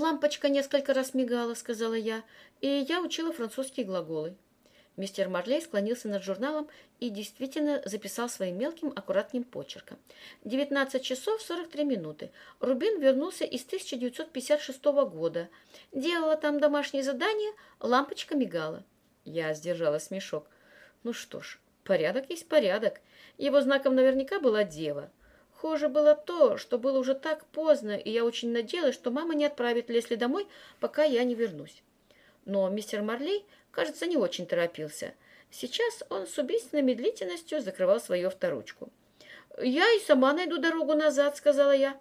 лампочка несколько раз мигала, сказала я, и я учила французские глаголы. Мистер Марлей склонился над журналом и действительно записал своим мелким аккуратным почерком. 19 часов 43 минуты. Рубин вернулся из 1956 года. Делала там домашнее задание, лампочка мигала. Я сдержала смешок. Ну что ж, порядок есть порядок. Его знаком наверняка была дева. Хуже было то, что было уже так поздно, и я очень надеялась, что мама не отправит Лесли домой, пока я не вернусь. Но мистер Марлей, кажется, не очень торопился. Сейчас он с убийственной медлительностью закрывал свою авторучку. «Я и сама найду дорогу назад», — сказала я.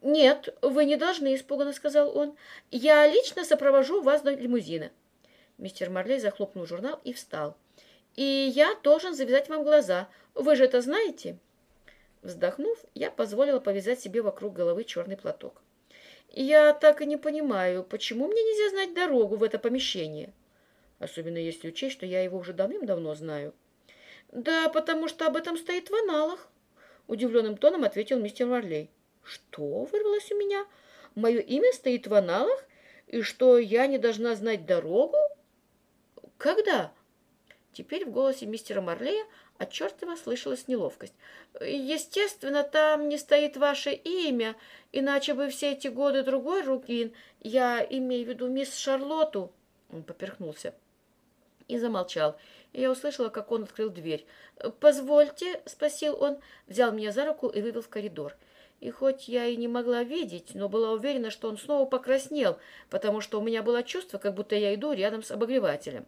«Нет, вы не должны», — испуганно сказал он. «Я лично сопровожу вас до лимузина». Мистер Марлей захлопнул журнал и встал. «И я должен завязать вам глаза. Вы же это знаете?» Вздохнув, я позволила повязать себе вокруг головы черный платок. «Я так и не понимаю, почему мне нельзя знать дорогу в это помещение?» Особенно если учесть, что я его уже давным-давно знаю. «Да, потому что об этом стоит в аналах», — удивленным тоном ответил мистер Марлей. «Что?» — вырвалось у меня. «Мое имя стоит в аналах? И что, я не должна знать дорогу?» «Когда?» Теперь в голосе мистера Марлея отчетливо слышалась неловкость. «Естественно, там не стоит ваше имя, иначе бы все эти годы другой Рукин, я имею в виду мисс Шарлотту...» Он поперхнулся и замолчал. Я услышала, как он открыл дверь. «Позвольте», — спросил он, взял меня за руку и вывел в коридор. И хоть я и не могла видеть, но была уверена, что он снова покраснел, потому что у меня было чувство, как будто я иду рядом с обогревателем.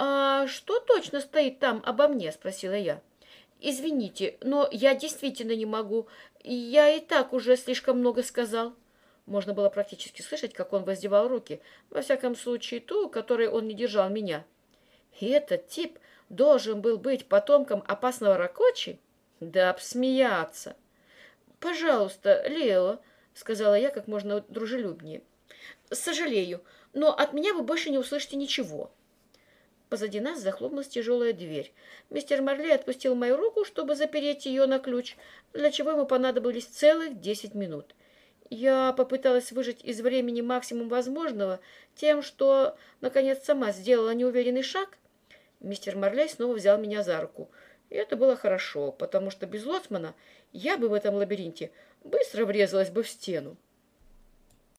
«А что точно стоит там обо мне?» — спросила я. «Извините, но я действительно не могу. Я и так уже слишком много сказал». Можно было практически слышать, как он воздевал руки, во всяком случае ту, которой он не держал меня. И этот тип должен был быть потомком опасного Ракочи? Да обсмеяться. «Пожалуйста, Лео», — сказала я как можно дружелюбнее. «Сожалею, но от меня вы больше не услышите ничего». Позади нас захлопнулась тяжелая дверь. Мистер Марли отпустил мою руку, чтобы запереть ее на ключ, для чего ему понадобились целых десять минут. Я попыталась выжать из времени максимум возможного тем, что, наконец, сама сделала неуверенный шаг. Мистер Марлей снова взял меня за руку. И это было хорошо, потому что без лоцмана я бы в этом лабиринте быстро врезалась бы в стену.